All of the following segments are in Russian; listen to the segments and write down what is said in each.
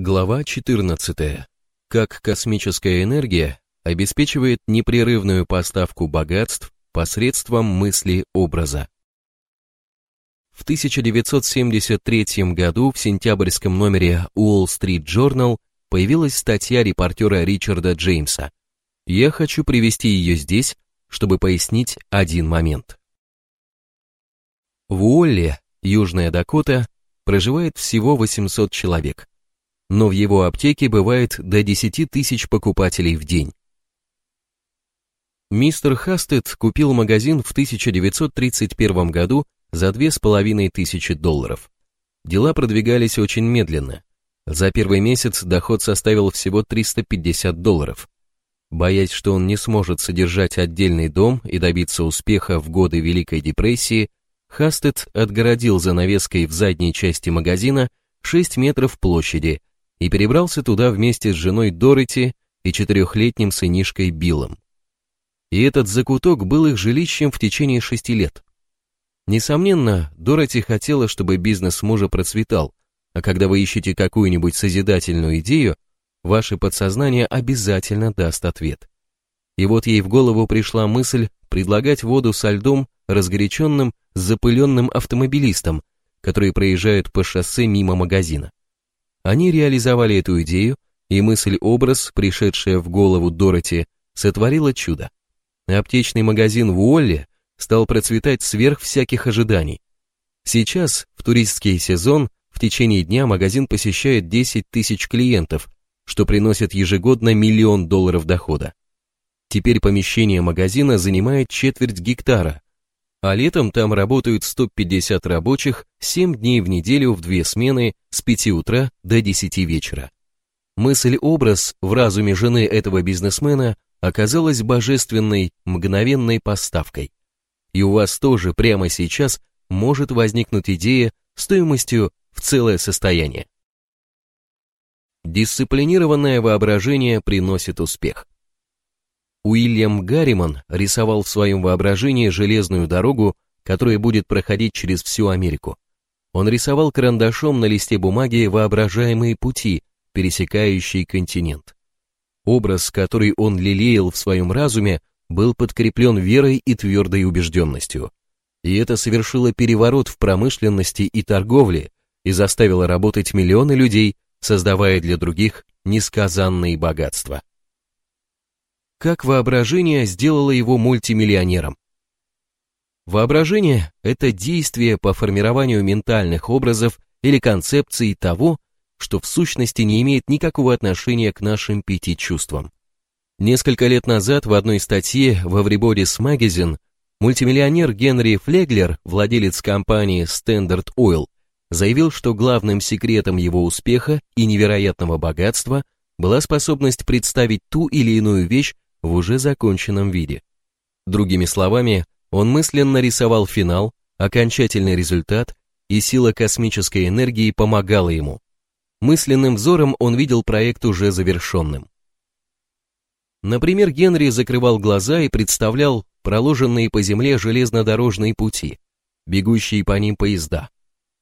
Глава 14. Как космическая энергия обеспечивает непрерывную поставку богатств посредством мысли-образа. В 1973 году в сентябрьском номере Wall Street Journal появилась статья репортера Ричарда Джеймса. Я хочу привести ее здесь, чтобы пояснить один момент. В Уолле, Южная Дакота, проживает всего 800 человек но в его аптеке бывает до 10 тысяч покупателей в день. Мистер Хастед купил магазин в 1931 году за 2500 долларов. Дела продвигались очень медленно. За первый месяц доход составил всего 350 долларов. Боясь, что он не сможет содержать отдельный дом и добиться успеха в годы Великой депрессии, Хастед отгородил занавеской в задней части магазина 6 метров площади и перебрался туда вместе с женой Дороти и четырехлетним сынишкой Биллом. И этот закуток был их жилищем в течение шести лет. Несомненно, Дороти хотела, чтобы бизнес мужа процветал, а когда вы ищете какую-нибудь созидательную идею, ваше подсознание обязательно даст ответ. И вот ей в голову пришла мысль предлагать воду со льдом разгоряченным, запыленным автомобилистам, которые проезжают по шоссе мимо магазина. Они реализовали эту идею, и мысль-образ, пришедшая в голову Дороти, сотворила чудо. Аптечный магазин в Уолле стал процветать сверх всяких ожиданий. Сейчас, в туристский сезон, в течение дня магазин посещает 10 тысяч клиентов, что приносит ежегодно миллион долларов дохода. Теперь помещение магазина занимает четверть гектара, а летом там работают 150 рабочих 7 дней в неделю в две смены с 5 утра до 10 вечера. Мысль-образ в разуме жены этого бизнесмена оказалась божественной, мгновенной поставкой. И у вас тоже прямо сейчас может возникнуть идея стоимостью в целое состояние. Дисциплинированное воображение приносит успех. Уильям Гарриман рисовал в своем воображении железную дорогу, которая будет проходить через всю Америку. Он рисовал карандашом на листе бумаги воображаемые пути, пересекающие континент. Образ, который он лелеял в своем разуме, был подкреплен верой и твердой убежденностью. И это совершило переворот в промышленности и торговле и заставило работать миллионы людей, создавая для других несказанные богатства как воображение сделало его мультимиллионером. Воображение – это действие по формированию ментальных образов или концепций того, что в сущности не имеет никакого отношения к нашим пяти чувствам. Несколько лет назад в одной статье в Everybody's Magazine мультимиллионер Генри Флеглер, владелец компании Standard Oil, заявил, что главным секретом его успеха и невероятного богатства была способность представить ту или иную вещь в уже законченном виде. Другими словами, он мысленно рисовал финал, окончательный результат, и сила космической энергии помогала ему. Мысленным взором он видел проект уже завершенным. Например, Генри закрывал глаза и представлял проложенные по земле железнодорожные пути, бегущие по ним поезда,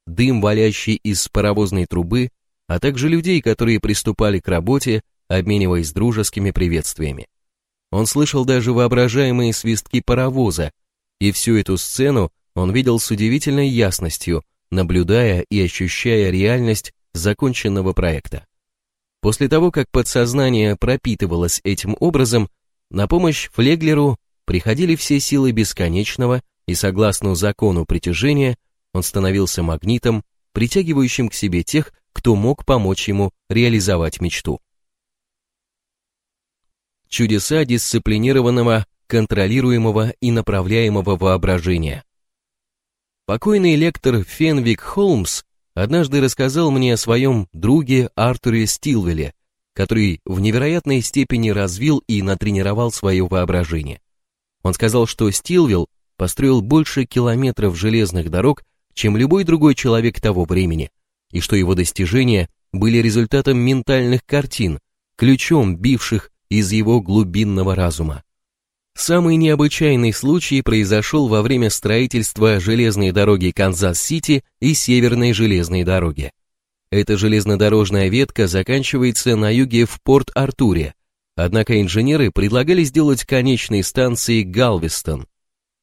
дым, валящий из паровозной трубы, а также людей, которые приступали к работе, обмениваясь дружескими приветствиями. Он слышал даже воображаемые свистки паровоза, и всю эту сцену он видел с удивительной ясностью, наблюдая и ощущая реальность законченного проекта. После того, как подсознание пропитывалось этим образом, на помощь Флеглеру приходили все силы бесконечного, и согласно закону притяжения, он становился магнитом, притягивающим к себе тех, кто мог помочь ему реализовать мечту чудеса дисциплинированного, контролируемого и направляемого воображения. Покойный лектор Фенвик Холмс однажды рассказал мне о своем друге Артуре Стилвеле, который в невероятной степени развил и натренировал свое воображение. Он сказал, что Стилвелл построил больше километров железных дорог, чем любой другой человек того времени, и что его достижения были результатом ментальных картин, ключом бивших из его глубинного разума. Самый необычайный случай произошел во время строительства железной дороги Канзас-Сити и Северной железной дороги. Эта железнодорожная ветка заканчивается на юге в Порт-Артуре, однако инженеры предлагали сделать конечной станцией Галвестон.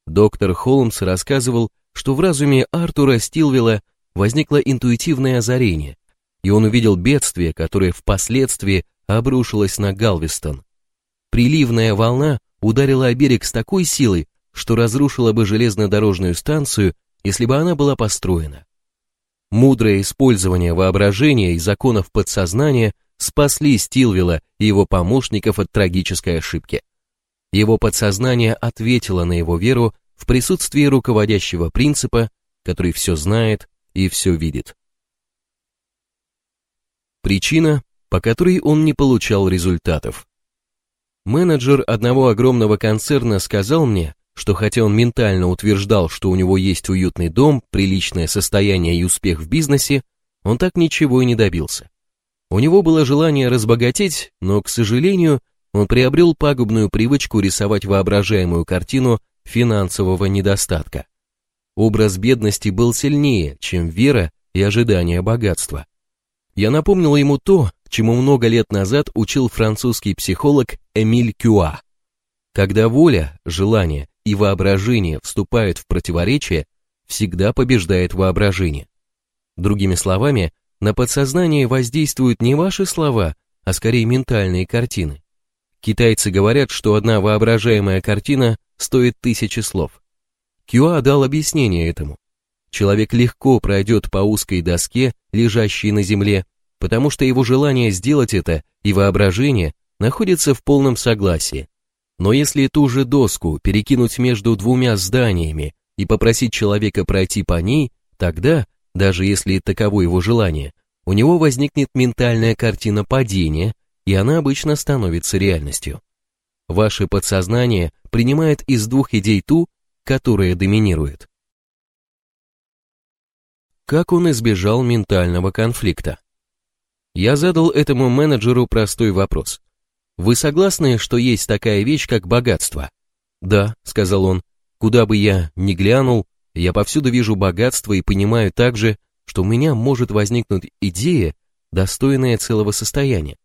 Доктор Холмс рассказывал, что в разуме Артура Стилвелла возникло интуитивное озарение, и он увидел бедствие, которое впоследствии обрушилось на Галвестон. Приливная волна ударила о берег с такой силой, что разрушила бы железнодорожную станцию, если бы она была построена. Мудрое использование воображения и законов подсознания спасли Стилвилла и его помощников от трагической ошибки. Его подсознание ответило на его веру в присутствии руководящего принципа, который все знает и все видит. Причина, по которой он не получал результатов. Менеджер одного огромного концерна сказал мне, что хотя он ментально утверждал, что у него есть уютный дом, приличное состояние и успех в бизнесе, он так ничего и не добился. У него было желание разбогатеть, но, к сожалению, он приобрел пагубную привычку рисовать воображаемую картину финансового недостатка. Образ бедности был сильнее, чем вера и ожидание богатства. Я напомнил ему то, чему много лет назад учил французский психолог Эмиль Кюа. Когда воля, желание и воображение вступают в противоречие, всегда побеждает воображение. Другими словами, на подсознание воздействуют не ваши слова, а скорее ментальные картины. Китайцы говорят, что одна воображаемая картина стоит тысячи слов. Кюа дал объяснение этому. Человек легко пройдет по узкой доске, лежащей на земле, потому что его желание сделать это и воображение находятся в полном согласии. Но если ту же доску перекинуть между двумя зданиями и попросить человека пройти по ней, тогда, даже если таково его желание, у него возникнет ментальная картина падения, и она обычно становится реальностью. Ваше подсознание принимает из двух идей ту, которая доминирует. Как он избежал ментального конфликта? Я задал этому менеджеру простой вопрос. Вы согласны, что есть такая вещь, как богатство? Да, сказал он. Куда бы я ни глянул, я повсюду вижу богатство и понимаю также, что у меня может возникнуть идея, достойная целого состояния.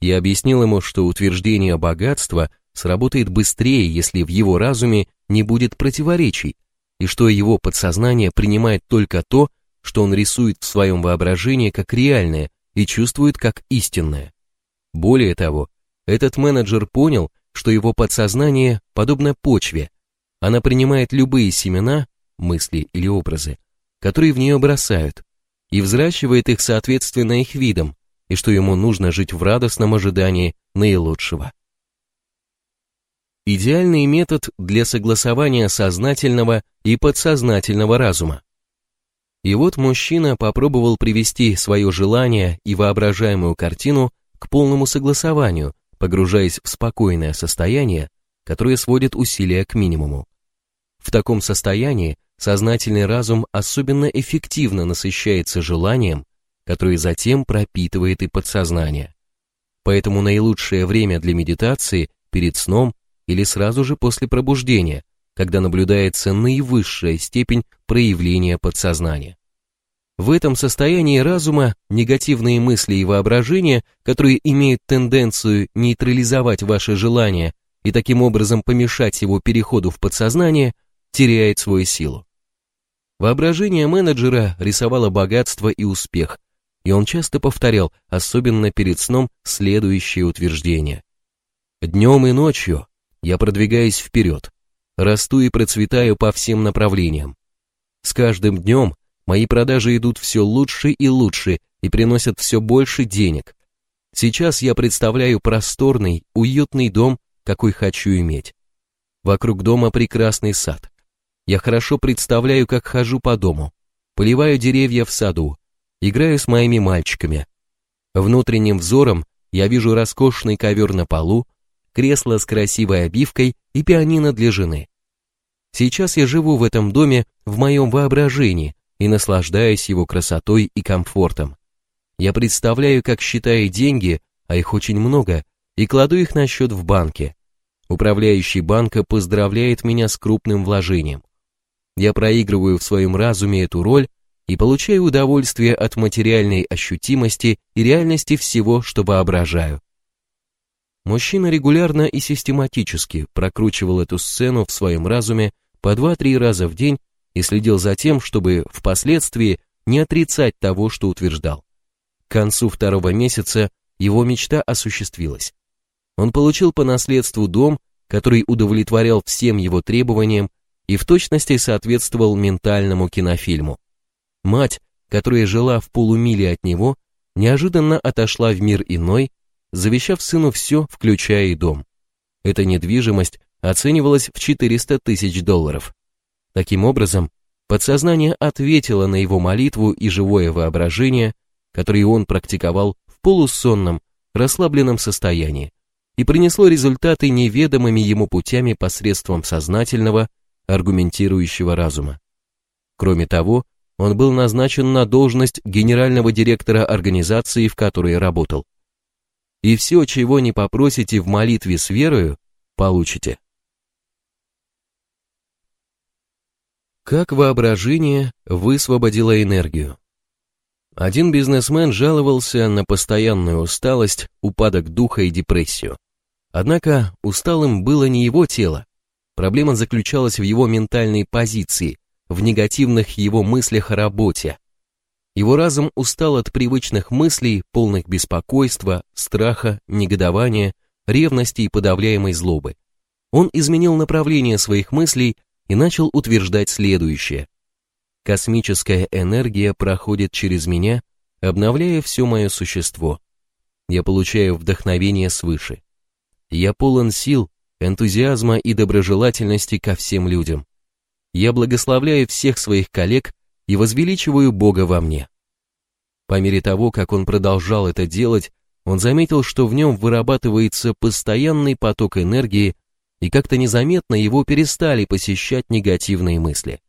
Я объяснил ему, что утверждение богатства сработает быстрее, если в его разуме не будет противоречий, и что его подсознание принимает только то, что он рисует в своем воображении как реальное и чувствует как истинное. Более того, этот менеджер понял, что его подсознание подобно почве. Она принимает любые семена, мысли или образы, которые в нее бросают, и взращивает их соответственно их видам, и что ему нужно жить в радостном ожидании наилучшего. Идеальный метод для согласования сознательного и подсознательного разума. И вот мужчина попробовал привести свое желание и воображаемую картину к полному согласованию, погружаясь в спокойное состояние, которое сводит усилия к минимуму. В таком состоянии сознательный разум особенно эффективно насыщается желанием, которое затем пропитывает и подсознание. Поэтому наилучшее время для медитации перед сном или сразу же после пробуждения, когда наблюдается наивысшая степень проявления подсознания. В этом состоянии разума негативные мысли и воображения, которые имеют тенденцию нейтрализовать ваше желание и таким образом помешать его переходу в подсознание, теряет свою силу. Воображение менеджера рисовало богатство и успех, и он часто повторял, особенно перед сном, следующее утверждение. Днем и ночью я продвигаюсь вперед, расту и процветаю по всем направлениям. С каждым днем Мои продажи идут все лучше и лучше и приносят все больше денег. Сейчас я представляю просторный, уютный дом, какой хочу иметь. Вокруг дома прекрасный сад. Я хорошо представляю, как хожу по дому, поливаю деревья в саду, играю с моими мальчиками. Внутренним взором я вижу роскошный ковер на полу, кресло с красивой обивкой и пианино для жены. Сейчас я живу в этом доме в моем воображении, и наслаждаюсь его красотой и комфортом. Я представляю, как считаю деньги, а их очень много, и кладу их на счет в банке. Управляющий банка поздравляет меня с крупным вложением. Я проигрываю в своем разуме эту роль и получаю удовольствие от материальной ощутимости и реальности всего, что воображаю. Мужчина регулярно и систематически прокручивал эту сцену в своем разуме по 2-3 раза в день и следил за тем, чтобы впоследствии не отрицать того, что утверждал. К концу второго месяца его мечта осуществилась. Он получил по наследству дом, который удовлетворял всем его требованиям и в точности соответствовал ментальному кинофильму. Мать, которая жила в полумиле от него, неожиданно отошла в мир иной завещав сыну все, включая и дом. Эта недвижимость оценивалась в 400 тысяч долларов. Таким образом, подсознание ответило на его молитву и живое воображение, которые он практиковал в полусонном, расслабленном состоянии, и принесло результаты неведомыми ему путями посредством сознательного, аргументирующего разума. Кроме того, он был назначен на должность генерального директора организации, в которой работал и все, чего не попросите в молитве с верою, получите. Как воображение высвободило энергию? Один бизнесмен жаловался на постоянную усталость, упадок духа и депрессию. Однако усталым было не его тело. Проблема заключалась в его ментальной позиции, в негативных его мыслях о работе, его разум устал от привычных мыслей, полных беспокойства, страха, негодования, ревности и подавляемой злобы. Он изменил направление своих мыслей и начал утверждать следующее. Космическая энергия проходит через меня, обновляя все мое существо. Я получаю вдохновение свыше. Я полон сил, энтузиазма и доброжелательности ко всем людям. Я благословляю всех своих коллег и возвеличиваю Бога во мне. По мере того, как он продолжал это делать, он заметил, что в нем вырабатывается постоянный поток энергии, и как-то незаметно его перестали посещать негативные мысли.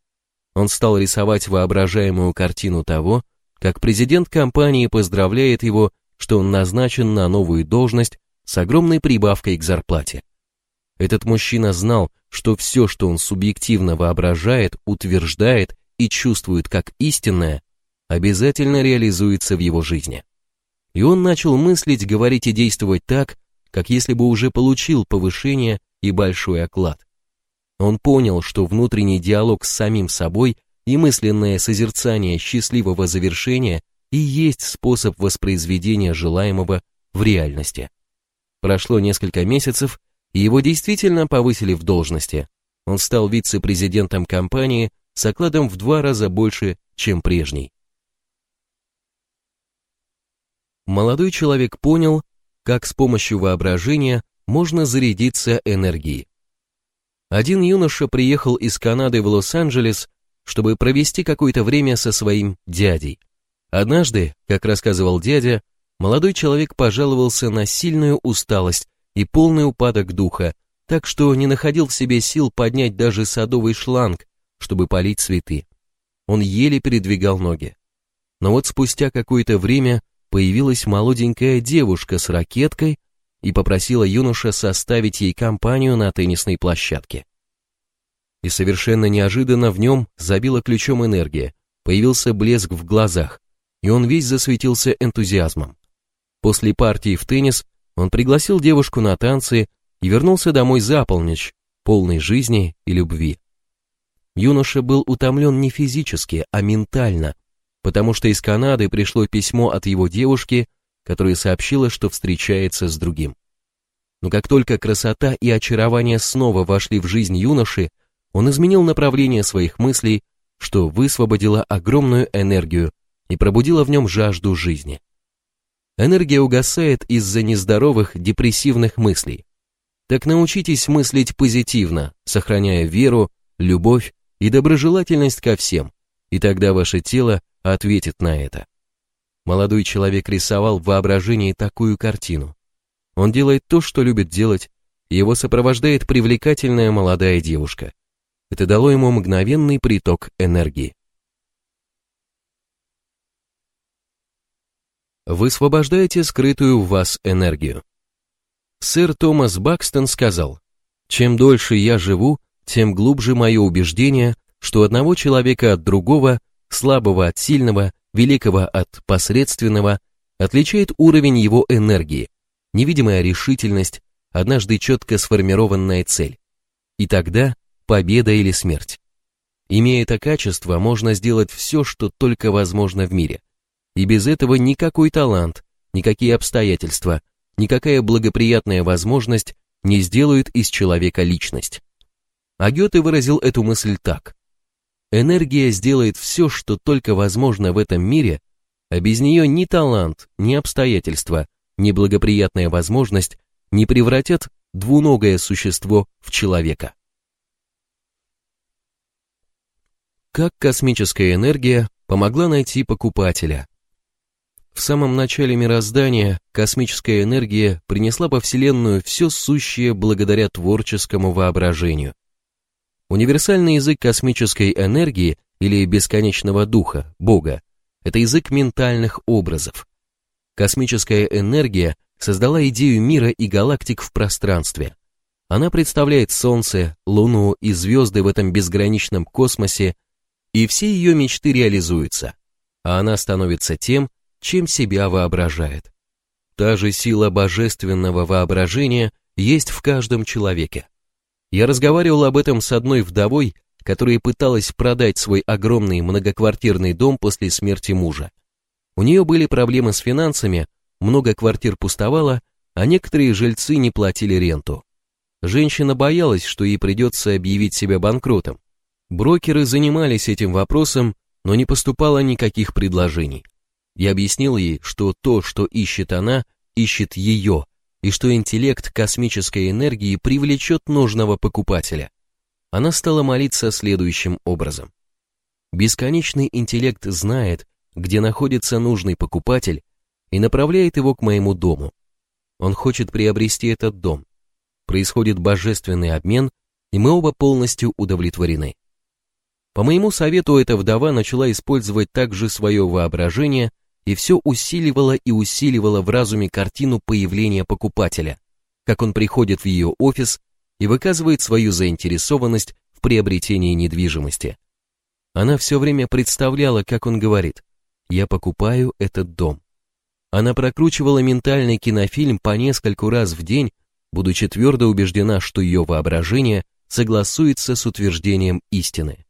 Он стал рисовать воображаемую картину того, как президент компании поздравляет его, что он назначен на новую должность с огромной прибавкой к зарплате. Этот мужчина знал, что все, что он субъективно воображает, утверждает и чувствует как истинное, обязательно реализуется в его жизни. И он начал мыслить, говорить и действовать так, как если бы уже получил повышение и большой оклад. Он понял, что внутренний диалог с самим собой и мысленное созерцание счастливого завершения и есть способ воспроизведения желаемого в реальности. Прошло несколько месяцев, и его действительно повысили в должности. Он стал вице-президентом компании с окладом в два раза больше, чем прежний. Молодой человек понял, как с помощью воображения можно зарядиться энергией. Один юноша приехал из Канады в Лос-Анджелес, чтобы провести какое-то время со своим дядей. Однажды, как рассказывал дядя, молодой человек пожаловался на сильную усталость и полный упадок духа, так что не находил в себе сил поднять даже садовый шланг, чтобы полить цветы. Он еле передвигал ноги. Но вот спустя какое-то время появилась молоденькая девушка с ракеткой и попросила юноша составить ей компанию на теннисной площадке. И совершенно неожиданно в нем забила ключом энергия, появился блеск в глазах, и он весь засветился энтузиазмом. После партии в теннис он пригласил девушку на танцы и вернулся домой за полночь, полной жизни и любви. Юноша был утомлен не физически, а ментально, потому что из Канады пришло письмо от его девушки, которая сообщила, что встречается с другим. Но как только красота и очарование снова вошли в жизнь юноши, он изменил направление своих мыслей, что высвободило огромную энергию и пробудило в нем жажду жизни. Энергия угасает из-за нездоровых депрессивных мыслей. Так научитесь мыслить позитивно, сохраняя веру, любовь и доброжелательность ко всем, и тогда ваше тело ответит на это. Молодой человек рисовал в воображении такую картину. Он делает то, что любит делать, его сопровождает привлекательная молодая девушка. Это дало ему мгновенный приток энергии. Высвобождайте скрытую в вас энергию. Сэр Томас Бакстон сказал, «Чем дольше я живу, тем глубже мое убеждение, что одного человека от другого слабого от сильного, великого от посредственного, отличает уровень его энергии, невидимая решительность, однажды четко сформированная цель. И тогда победа или смерть. Имея это качество, можно сделать все, что только возможно в мире. И без этого никакой талант, никакие обстоятельства, никакая благоприятная возможность не сделают из человека личность. А Гёте выразил эту мысль так. Энергия сделает все, что только возможно в этом мире, а без нее ни талант, ни обстоятельства, ни благоприятная возможность не превратят двуногое существо в человека. Как космическая энергия помогла найти покупателя? В самом начале мироздания космическая энергия принесла во Вселенную все сущее благодаря творческому воображению. Универсальный язык космической энергии или бесконечного духа, Бога, это язык ментальных образов. Космическая энергия создала идею мира и галактик в пространстве. Она представляет Солнце, Луну и звезды в этом безграничном космосе, и все ее мечты реализуются, а она становится тем, чем себя воображает. Та же сила божественного воображения есть в каждом человеке. Я разговаривал об этом с одной вдовой, которая пыталась продать свой огромный многоквартирный дом после смерти мужа. У нее были проблемы с финансами, много квартир пустовало, а некоторые жильцы не платили ренту. Женщина боялась, что ей придется объявить себя банкротом. Брокеры занимались этим вопросом, но не поступало никаких предложений. Я объяснил ей, что то, что ищет она, ищет ее, и что интеллект космической энергии привлечет нужного покупателя. Она стала молиться следующим образом. Бесконечный интеллект знает, где находится нужный покупатель, и направляет его к моему дому. Он хочет приобрести этот дом. Происходит божественный обмен, и мы оба полностью удовлетворены. По моему совету эта вдова начала использовать также свое воображение и все усиливала и усиливала в разуме картину появления покупателя, как он приходит в ее офис и выказывает свою заинтересованность в приобретении недвижимости. Она все время представляла, как он говорит «Я покупаю этот дом». Она прокручивала ментальный кинофильм по нескольку раз в день, будучи твердо убеждена, что ее воображение согласуется с утверждением истины.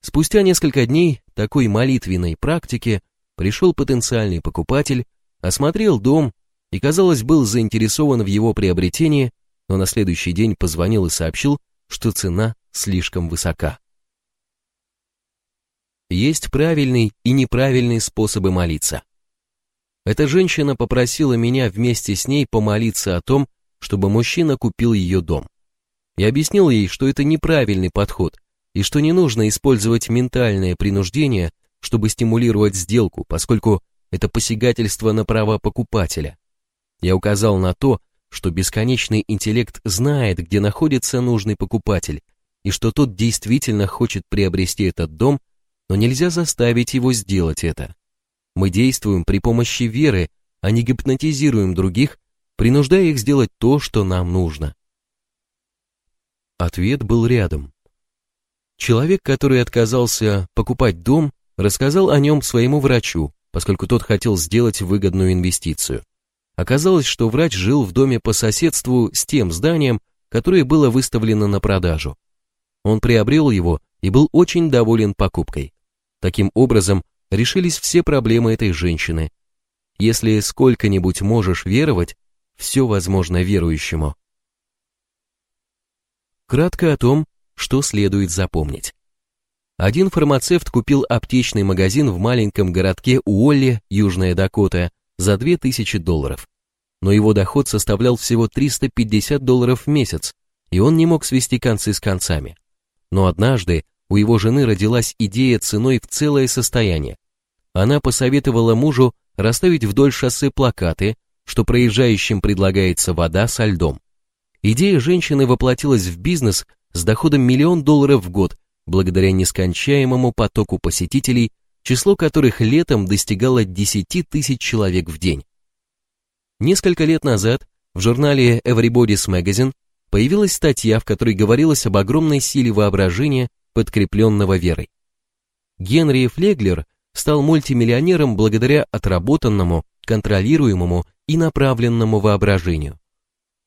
Спустя несколько дней такой молитвенной практики пришел потенциальный покупатель, осмотрел дом и, казалось, был заинтересован в его приобретении, но на следующий день позвонил и сообщил, что цена слишком высока. Есть правильный и неправильный способы молиться. Эта женщина попросила меня вместе с ней помолиться о том, чтобы мужчина купил ее дом. Я объяснил ей, что это неправильный подход, и что не нужно использовать ментальное принуждение чтобы стимулировать сделку, поскольку это посягательство на права покупателя. Я указал на то, что бесконечный интеллект знает, где находится нужный покупатель, и что тот действительно хочет приобрести этот дом, но нельзя заставить его сделать это. Мы действуем при помощи веры, а не гипнотизируем других, принуждая их сделать то, что нам нужно. Ответ был рядом. Человек, который отказался покупать дом, Рассказал о нем своему врачу, поскольку тот хотел сделать выгодную инвестицию. Оказалось, что врач жил в доме по соседству с тем зданием, которое было выставлено на продажу. Он приобрел его и был очень доволен покупкой. Таким образом, решились все проблемы этой женщины. Если сколько-нибудь можешь веровать, все возможно верующему. Кратко о том, что следует запомнить. Один фармацевт купил аптечный магазин в маленьком городке Уолли, Южная Дакота, за 2000 долларов. Но его доход составлял всего 350 долларов в месяц, и он не мог свести концы с концами. Но однажды у его жены родилась идея ценой в целое состояние. Она посоветовала мужу расставить вдоль шоссе плакаты, что проезжающим предлагается вода со льдом. Идея женщины воплотилась в бизнес с доходом миллион долларов в год благодаря нескончаемому потоку посетителей, число которых летом достигало 10 тысяч человек в день. Несколько лет назад в журнале Everybody's Magazine появилась статья, в которой говорилось об огромной силе воображения, подкрепленного верой. Генри Флеглер стал мультимиллионером благодаря отработанному, контролируемому и направленному воображению.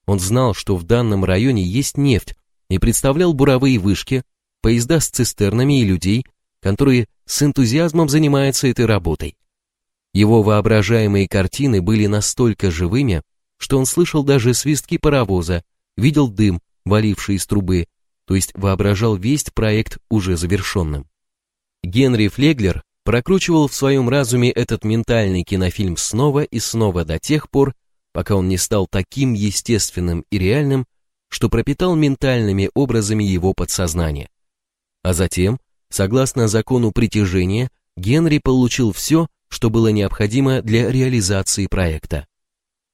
Он знал, что в данном районе есть нефть и представлял буровые вышки, поезда с цистернами и людей, которые с энтузиазмом занимаются этой работой. Его воображаемые картины были настолько живыми, что он слышал даже свистки паровоза, видел дым, валивший из трубы, то есть воображал весь проект уже завершенным. Генри Флеглер прокручивал в своем разуме этот ментальный кинофильм снова и снова до тех пор, пока он не стал таким естественным и реальным, что пропитал ментальными образами его подсознание. А затем, согласно закону притяжения, Генри получил все, что было необходимо для реализации проекта.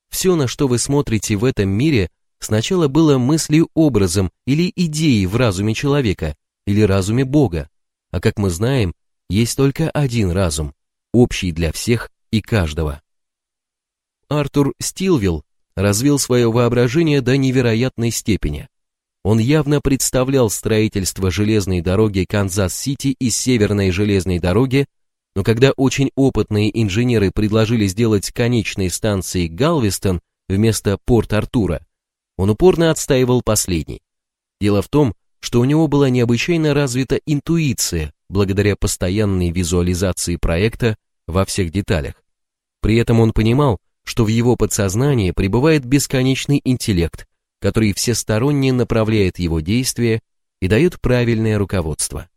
Все, на что вы смотрите в этом мире, сначала было мыслью-образом или идеей в разуме человека, или разуме Бога, а как мы знаем, есть только один разум, общий для всех и каждого. Артур Стилвилл развил свое воображение до невероятной степени. Он явно представлял строительство железной дороги Канзас-Сити и Северной железной дороги, но когда очень опытные инженеры предложили сделать конечной станцией Галвестон вместо Порт-Артура, он упорно отстаивал последний. Дело в том, что у него была необычайно развита интуиция благодаря постоянной визуализации проекта во всех деталях. При этом он понимал, что в его подсознании пребывает бесконечный интеллект, который всесторонне направляет его действия и дает правильное руководство.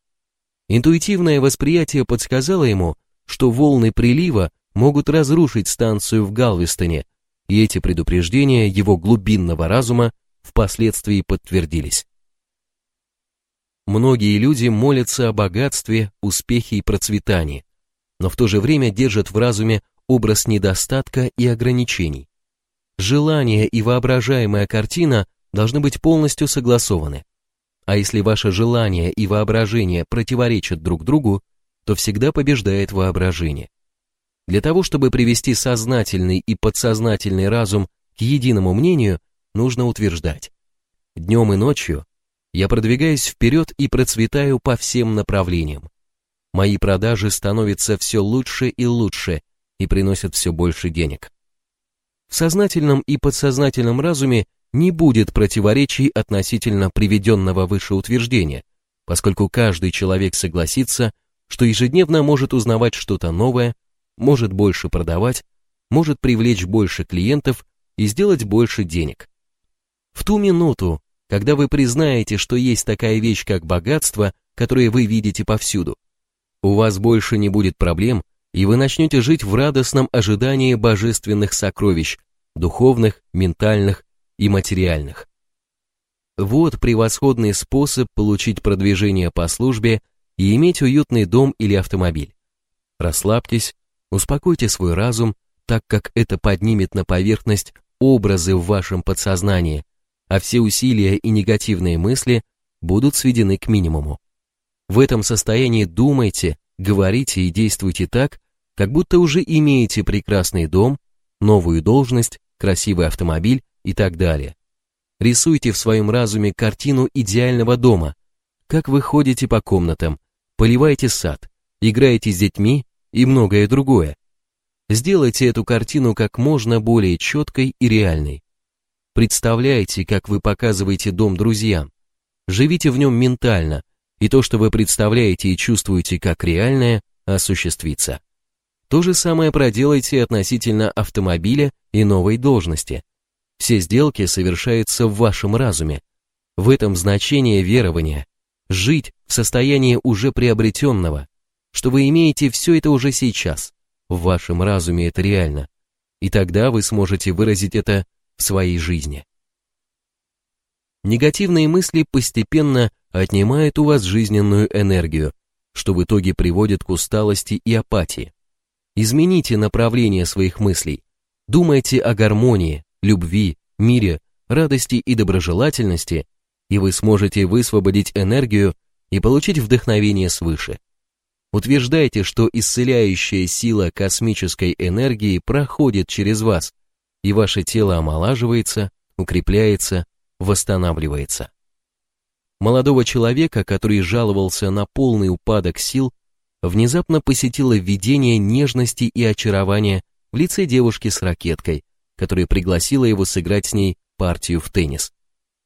Интуитивное восприятие подсказало ему, что волны прилива могут разрушить станцию в Галвестоне, и эти предупреждения его глубинного разума впоследствии подтвердились. Многие люди молятся о богатстве, успехе и процветании, но в то же время держат в разуме образ недостатка и ограничений. Желание и воображаемая картина должны быть полностью согласованы. А если ваше желание и воображение противоречат друг другу, то всегда побеждает воображение. Для того, чтобы привести сознательный и подсознательный разум к единому мнению, нужно утверждать. Днем и ночью я продвигаюсь вперед и процветаю по всем направлениям. Мои продажи становятся все лучше и лучше, и приносят все больше денег. В сознательном и подсознательном разуме не будет противоречий относительно приведенного выше утверждения, поскольку каждый человек согласится, что ежедневно может узнавать что-то новое, может больше продавать, может привлечь больше клиентов и сделать больше денег. В ту минуту, когда вы признаете, что есть такая вещь, как богатство, которое вы видите повсюду, у вас больше не будет проблем и вы начнете жить в радостном ожидании божественных сокровищ, духовных, ментальных и материальных. Вот превосходный способ получить продвижение по службе и иметь уютный дом или автомобиль. Расслабьтесь, успокойте свой разум, так как это поднимет на поверхность образы в вашем подсознании, а все усилия и негативные мысли будут сведены к минимуму. В этом состоянии думайте, говорите и действуйте так, как будто уже имеете прекрасный дом, новую должность, красивый автомобиль и так далее. Рисуйте в своем разуме картину идеального дома, как вы ходите по комнатам, поливаете сад, играете с детьми и многое другое. Сделайте эту картину как можно более четкой и реальной. Представляйте, как вы показываете дом друзьям. Живите в нем ментально, и то, что вы представляете и чувствуете как реальное, осуществится. То же самое проделайте относительно автомобиля и новой должности. Все сделки совершаются в вашем разуме. В этом значение верования. Жить в состоянии уже приобретенного, что вы имеете все это уже сейчас. В вашем разуме это реально. И тогда вы сможете выразить это в своей жизни. Негативные мысли постепенно отнимает у вас жизненную энергию, что в итоге приводит к усталости и апатии. Измените направление своих мыслей. Думайте о гармонии, любви, мире, радости и доброжелательности, и вы сможете высвободить энергию и получить вдохновение свыше. Утверждайте, что исцеляющая сила космической энергии проходит через вас, и ваше тело омолаживается, укрепляется, восстанавливается. Молодого человека, который жаловался на полный упадок сил, внезапно посетило видение нежности и очарования в лице девушки с ракеткой, которая пригласила его сыграть с ней партию в теннис.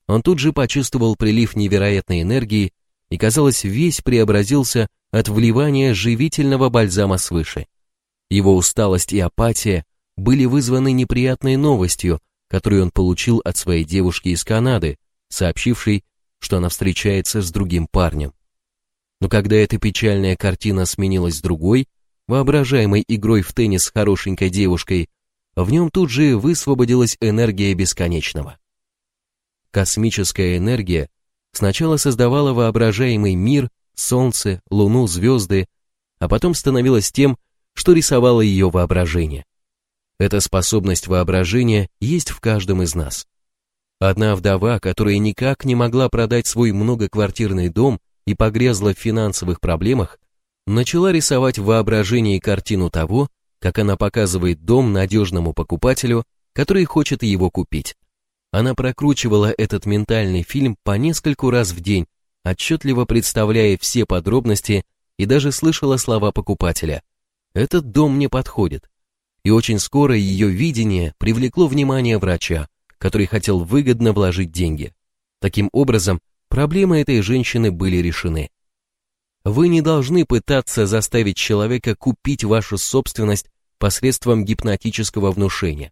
Он тут же почувствовал прилив невероятной энергии и, казалось, весь преобразился от вливания живительного бальзама свыше. Его усталость и апатия были вызваны неприятной новостью, которую он получил от своей девушки из Канады, сообщившей, что она встречается с другим парнем. Но когда эта печальная картина сменилась другой, воображаемой игрой в теннис с хорошенькой девушкой, в нем тут же высвободилась энергия бесконечного. Космическая энергия сначала создавала воображаемый мир, солнце, луну, звезды, а потом становилась тем, что рисовало ее воображение. Эта способность воображения есть в каждом из нас. Одна вдова, которая никак не могла продать свой многоквартирный дом и погрязла в финансовых проблемах, начала рисовать в воображении картину того, как она показывает дом надежному покупателю, который хочет его купить. Она прокручивала этот ментальный фильм по нескольку раз в день, отчетливо представляя все подробности и даже слышала слова покупателя. «Этот дом мне подходит». И очень скоро ее видение привлекло внимание врача, который хотел выгодно вложить деньги. Таким образом, проблемы этой женщины были решены. Вы не должны пытаться заставить человека купить вашу собственность посредством гипнотического внушения.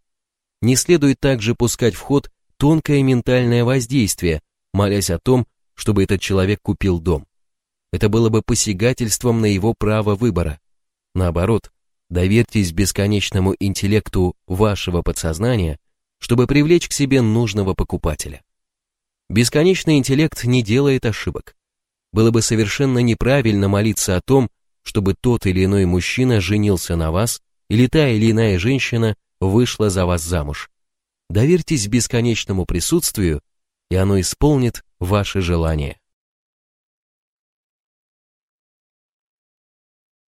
Не следует также пускать в ход тонкое ментальное воздействие, молясь о том, чтобы этот человек купил дом. Это было бы посягательством на его право выбора. Наоборот, доверьтесь бесконечному интеллекту вашего подсознания, чтобы привлечь к себе нужного покупателя. Бесконечный интеллект не делает ошибок. Было бы совершенно неправильно молиться о том, чтобы тот или иной мужчина женился на вас, или та или иная женщина вышла за вас замуж. Доверьтесь бесконечному присутствию, и оно исполнит ваши желания.